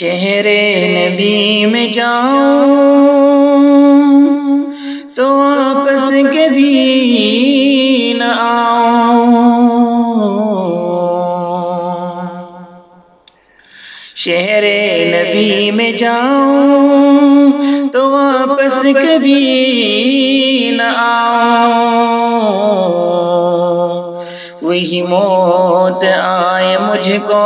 شہر نبی میں جاؤں تو آپس کبھی نہ شہر نبی میں جاؤں تو واپس کبھی نہ وہی موت آئے مجھ کو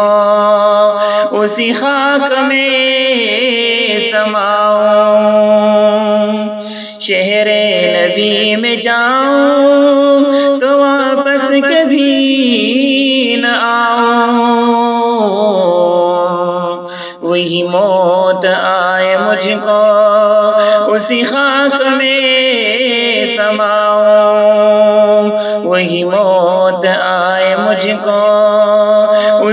اسی خاک میں سماؤں۔ شہر نبی میں جاؤں تو واپس کبھی نہ آؤں۔ وہی موت آئے مجھ کو اسی خاک میں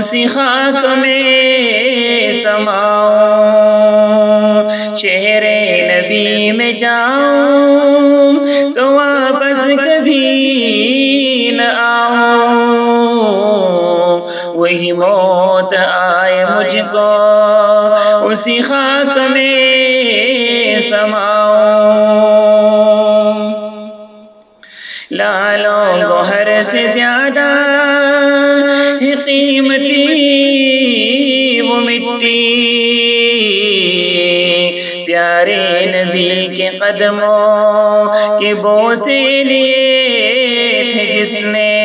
اسی خاک میں سماؤں۔ شہر نبی میں جاؤں تو واپس کبھی نہ آؤں۔ وہی موت آئے مجھ کو اسی خاک میں سماؤں۔ لالوں گوہر سے زیادہ قیمتی وہ مٹی۔ پیارے نبی کے قدموں کے بوسے لیے تھے جس نے۔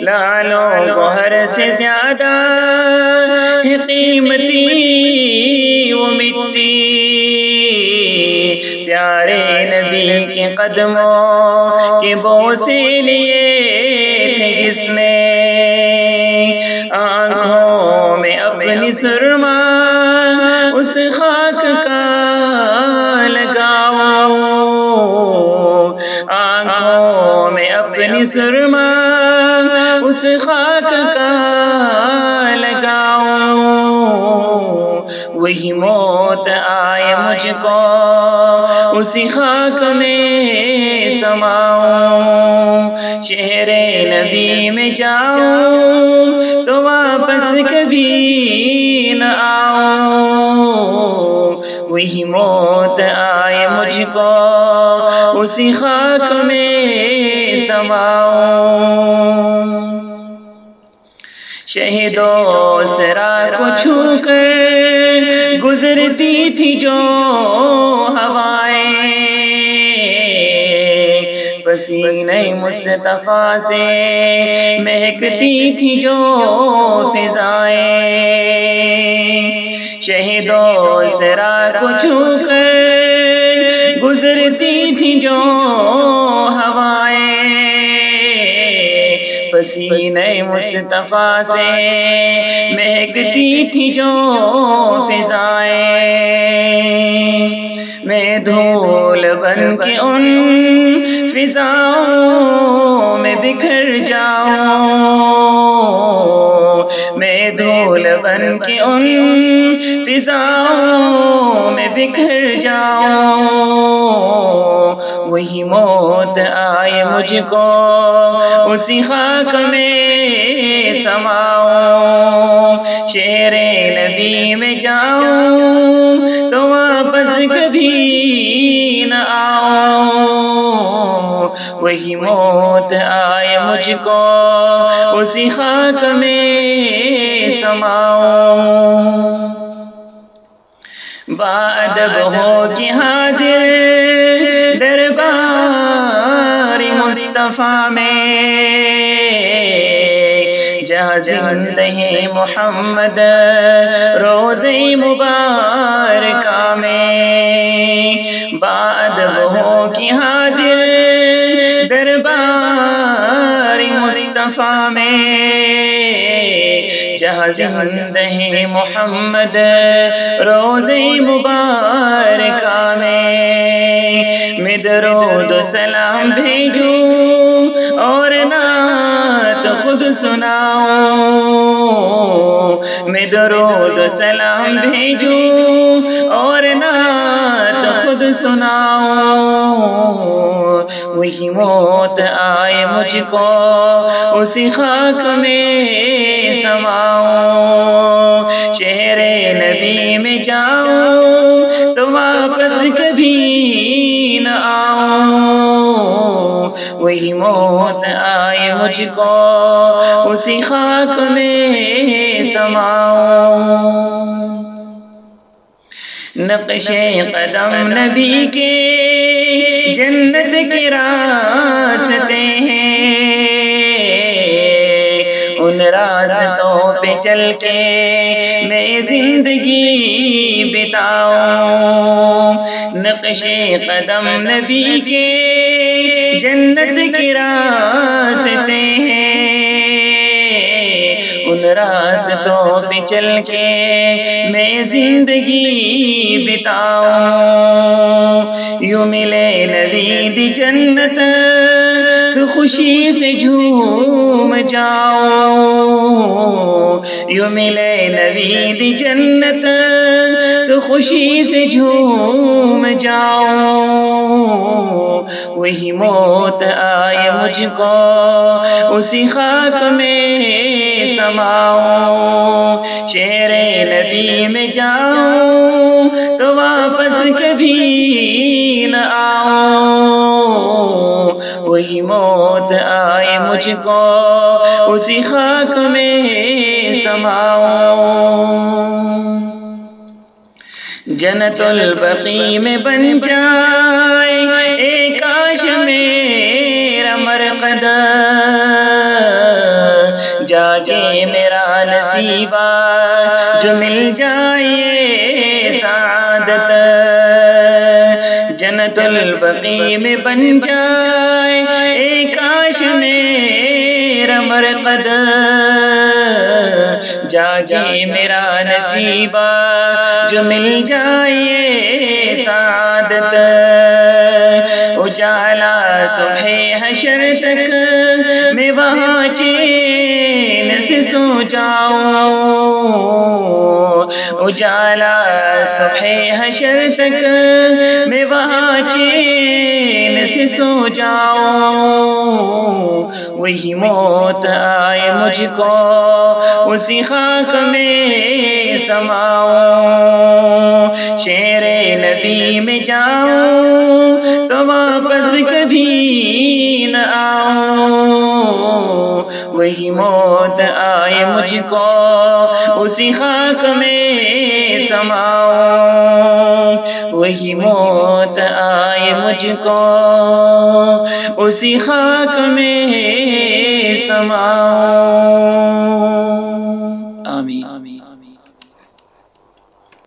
لالوں گوہر سے زیادہ قیمتی مٹی۔ پیارے نبی کے قدموں کے بوسے لیے تھے جس نے آنکھوں میں اپنی سرما، اس خاک کا لگاؤ۔ آنکھوں میں اپنی سرما، اس خاک کا وہی موت آئے مجھ کو، اسی خاک میں سماؤں شہر نبی میں جاؤں، تو واپس کبھی نہ آؤں۔ وہی موت آئے مجھ کو، اسی خاک میں سماؤں۔ شہدوں، سرا کو چھو کر گزرتی تھی جو ہوائیں۔ پسینے مصطفیٰ سے مہکتی تھی جو فضائیں۔ شہدوں سرا کو چھو کر گزرتی تھی جو ہوائیں۔ پسینے مصطفیٰ سے مہکتی تھی جو فضائیں میں دھول بن کے ان فضاؤں میں بکھر جاؤں۔ میں دھول بن کے ان فضاؤں میں بکھر جاؤں۔ وہی موت آئے مجھ کو، اسی خاک میں سماؤں۔ شیر نبی میں جاؤں تو واپس کبھی نہ آؤں۔ وہی موت آئے مجھ کو، اسی خاک میں سماؤں۔ بادب ہو کہ حاضر دربار مصطفیٰ میں۔ جہاں زندہ محمد روز مبارکہ میں۔ بادب ہو کہ حاضر مصطفیٰ میں جہاں زندہ محمد روز مبارکہ میں۔ میں درود سلام بھیجوں اور نعت خود سناؤں میں درود سلام بھیجوں اور نعت خود سناؤ۔ وہی موت آئے مجھ کو، اسی خاک میں سماؤں شہر نبی میں جاؤں تو واپس کبھی نہ آؤں وہی موت آئے مجھ کو، اسی خاک میں سماؤں نقش قدم نبی کے جنت کے راستے ہیں۔ ان راستوں پہ چل کے میں زندگی بتاؤں۔ نقش قدم نبی کے جنت کے راستے راستوں پہ چل کے میں زندگی بتاؤں۔ یوں ملے نوید جنت، تو خوشی سے جھوم جاؤ یوں ملے نوید جنت تو خوشی سے جھوم جاؤ۔ وہی موت آئے مجھ کو، اسی خاک میں سماؤں شیر نبی میں جاؤں تو واپس کبھی نہ آؤں وہی موت آئے مجھ کو، اسی خاک میں سماؤں جنت البقی میں بن جائے، ایک کاش میرا مرقد جاگے میرا نصیبہ جو مل جائے سعادت۔ جنت البقی میں بن جائے، ایک کاش میرا مرقد جاگے میرا نصیبہ جو مل جائے سعادت اجالا صبح حشر تک میں وہاں چیز سو جاؤں اجالا صبح حشر تک میں وہاں چین سے سو جاؤں وہی موت آئے مجھ کو، اسی خاک میں سماؤں مجھ کو اسی خاک میں سماؤ۔ وہی موت آئے مجھ کو اسی خاک میں سماؤ۔ آمین۔